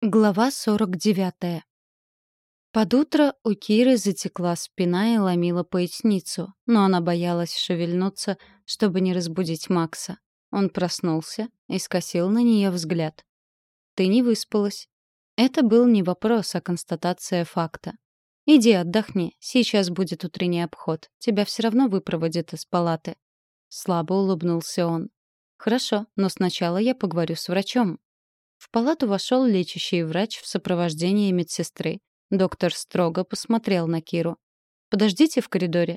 Глава 49. Под утро у Киры затекла спина и ломила поясницу, но она боялась шевельнуться, чтобы не разбудить Макса. Он проснулся и скосил на нее взгляд. «Ты не выспалась». Это был не вопрос, а констатация факта. «Иди отдохни, сейчас будет утренний обход. Тебя все равно выпроводят из палаты». Слабо улыбнулся он. «Хорошо, но сначала я поговорю с врачом». В палату вошел лечащий врач в сопровождении медсестры. Доктор строго посмотрел на Киру. «Подождите в коридоре».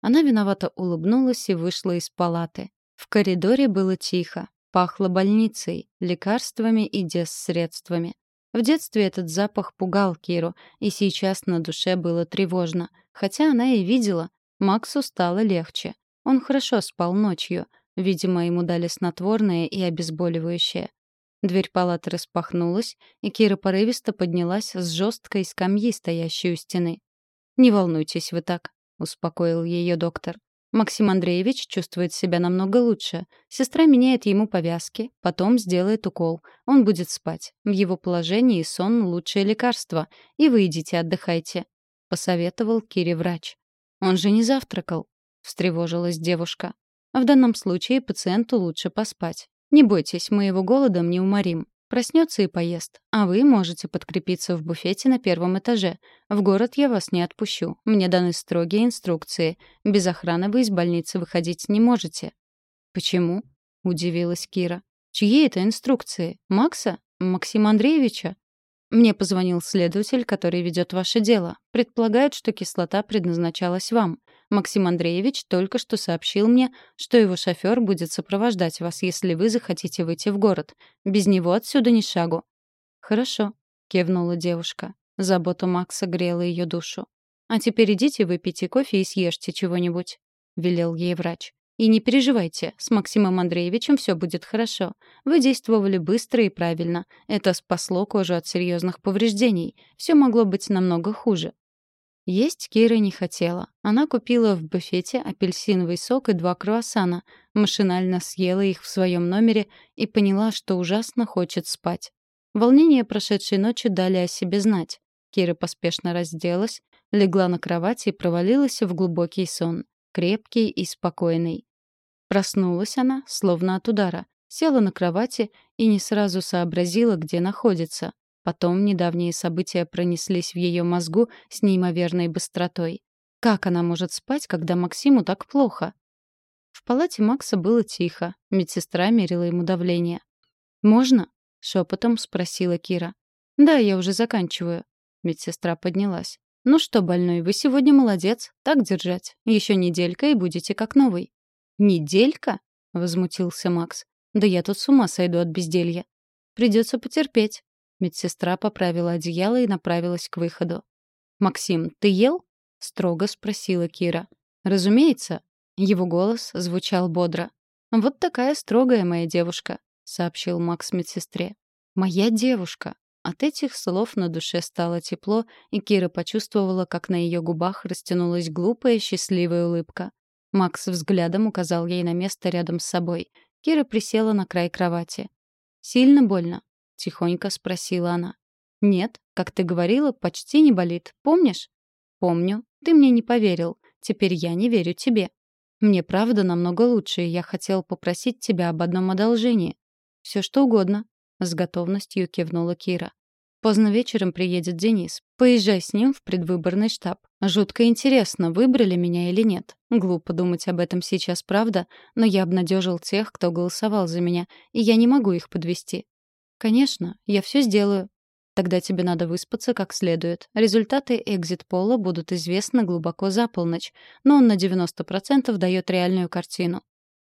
Она виновато улыбнулась и вышла из палаты. В коридоре было тихо. Пахло больницей, лекарствами и дез-средствами. В детстве этот запах пугал Киру, и сейчас на душе было тревожно. Хотя она и видела, Максу стало легче. Он хорошо спал ночью. Видимо, ему дали снотворное и обезболивающее. Дверь палаты распахнулась, и Кира порывисто поднялась с жесткой скамьи, стоящей у стены. «Не волнуйтесь вы так», — успокоил ее доктор. «Максим Андреевич чувствует себя намного лучше. Сестра меняет ему повязки, потом сделает укол. Он будет спать. В его положении сон — лучшее лекарство. И вы идите отдыхайте», — посоветовал Кире врач. «Он же не завтракал», — встревожилась девушка. «В данном случае пациенту лучше поспать. Не бойтесь, мы его голодом не уморим. Проснется и поест. А вы можете подкрепиться в буфете на первом этаже. В город я вас не отпущу. Мне даны строгие инструкции. Без охраны вы из больницы выходить не можете». «Почему?» — удивилась Кира. «Чьи это инструкции? Макса? Максима Андреевича?» Мне позвонил следователь, который ведет ваше дело. Предполагает, что кислота предназначалась вам. Максим Андреевич только что сообщил мне, что его шофер будет сопровождать вас, если вы захотите выйти в город. Без него отсюда ни шагу». «Хорошо», — кивнула девушка. Забота Макса грела ее душу. «А теперь идите выпейте кофе и съешьте чего-нибудь», — велел ей врач. И не переживайте, с Максимом Андреевичем все будет хорошо. Вы действовали быстро и правильно. Это спасло кожу от серьезных повреждений. Все могло быть намного хуже. Есть Кира не хотела. Она купила в буфете апельсиновый сок и два круассана, машинально съела их в своем номере и поняла, что ужасно хочет спать. Волнение прошедшей ночи дали о себе знать. Кира поспешно разделась, легла на кровать и провалилась в глубокий сон, крепкий и спокойный. Проснулась она, словно от удара, села на кровати и не сразу сообразила, где находится. Потом недавние события пронеслись в ее мозгу с неимоверной быстротой. Как она может спать, когда Максиму так плохо? В палате Макса было тихо. Медсестра мерила ему давление. «Можно?» — шепотом спросила Кира. «Да, я уже заканчиваю». Медсестра поднялась. «Ну что, больной, вы сегодня молодец. Так держать. Еще неделька, и будете как новый». «Неделька?» — возмутился Макс. «Да я тут с ума сойду от безделья. Придется потерпеть». Медсестра поправила одеяло и направилась к выходу. «Максим, ты ел?» — строго спросила Кира. «Разумеется». Его голос звучал бодро. «Вот такая строгая моя девушка», — сообщил Макс медсестре. «Моя девушка». От этих слов на душе стало тепло, и Кира почувствовала, как на ее губах растянулась глупая счастливая улыбка. Макс взглядом указал ей на место рядом с собой. Кира присела на край кровати. «Сильно больно?» — тихонько спросила она. «Нет, как ты говорила, почти не болит. Помнишь?» «Помню. Ты мне не поверил. Теперь я не верю тебе. Мне правда намного лучше, и я хотел попросить тебя об одном одолжении. Все что угодно», — с готовностью кивнула Кира. Поздно вечером приедет Денис. Поезжай с ним в предвыборный штаб. Жутко интересно, выбрали меня или нет. Глупо думать об этом сейчас, правда, но я обнадежил тех, кто голосовал за меня, и я не могу их подвести. «Конечно, я все сделаю». Тогда тебе надо выспаться как следует. Результаты экзит-пола будут известны глубоко за полночь, но он на 90% дает реальную картину.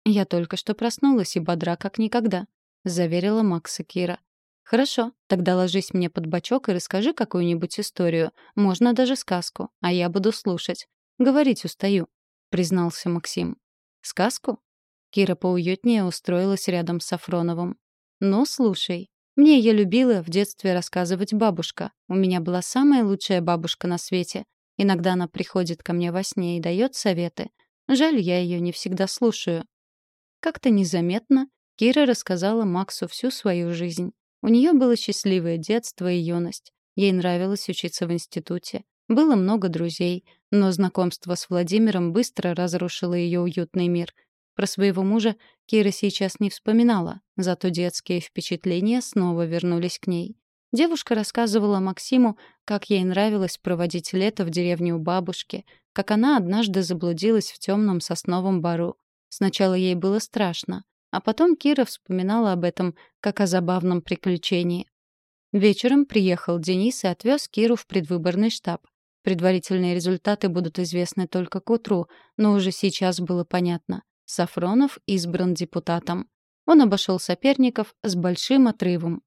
«Я только что проснулась и бодра как никогда», — заверила Макса Кира. «Хорошо, тогда ложись мне под бочок и расскажи какую-нибудь историю, можно даже сказку, а я буду слушать. Говорить устаю», — признался Максим. «Сказку?» Кира поуютнее устроилась рядом с Сафроновым. «Ну, слушай. Мне ее любила в детстве рассказывать бабушка. У меня была самая лучшая бабушка на свете. Иногда она приходит ко мне во сне и дает советы. Жаль, я ее не всегда слушаю». Как-то незаметно Кира рассказала Максу всю свою жизнь. У нее было счастливое детство и юность. Ей нравилось учиться в институте. Было много друзей, но знакомство с Владимиром быстро разрушило ее уютный мир. Про своего мужа Кира сейчас не вспоминала, зато детские впечатления снова вернулись к ней. Девушка рассказывала Максиму, как ей нравилось проводить лето в деревне у бабушки, как она однажды заблудилась в темном сосновом бару. Сначала ей было страшно, а потом Кира вспоминала об этом как о забавном приключении. Вечером приехал Денис и отвез Киру в предвыборный штаб. Предварительные результаты будут известны только к утру, но уже сейчас было понятно. Сафронов избран депутатом. Он обошел соперников с большим отрывом.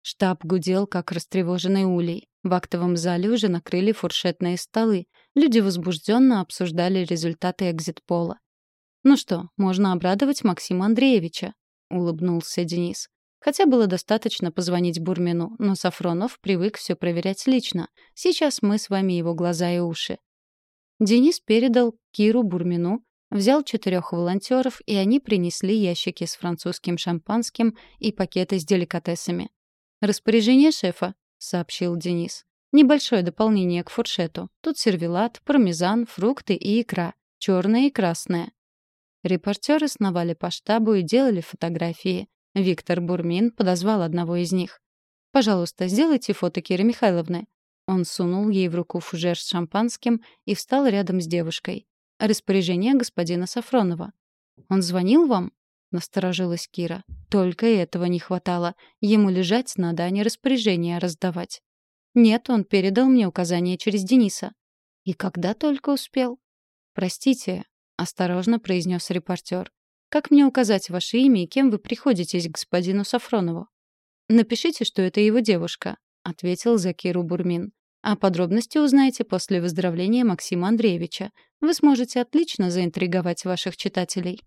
Штаб гудел, как растревоженный улей. В актовом зале уже накрыли фуршетные столы. Люди возбужденно обсуждали результаты экзит-пола. «Ну что, можно обрадовать Максима Андреевича», — улыбнулся Денис. Хотя было достаточно позвонить Бурмину, но Сафронов привык все проверять лично. Сейчас мы с вами его глаза и уши. Денис передал Киру Бурмину, взял четырех волонтеров, и они принесли ящики с французским шампанским и пакеты с деликатесами. «Распоряжение шефа», — сообщил Денис. «Небольшое дополнение к фуршету. Тут сервелат, пармезан, фрукты и икра. Черная и красная. Репортеры сновали по штабу и делали фотографии. Виктор Бурмин подозвал одного из них. «Пожалуйста, сделайте фото Киры Михайловны». Он сунул ей в руку фужер с шампанским и встал рядом с девушкой. «Распоряжение господина Сафронова». «Он звонил вам?» — насторожилась Кира. «Только этого не хватало. Ему лежать надо, а не распоряжение раздавать». «Нет, он передал мне указание через Дениса». «И когда только успел?» «Простите, — осторожно произнес репортер. «Как мне указать ваше имя и кем вы приходитесь к господину Сафронову?» «Напишите, что это его девушка», — ответил Закиру Бурмин. «А подробности узнаете после выздоровления Максима Андреевича. Вы сможете отлично заинтриговать ваших читателей».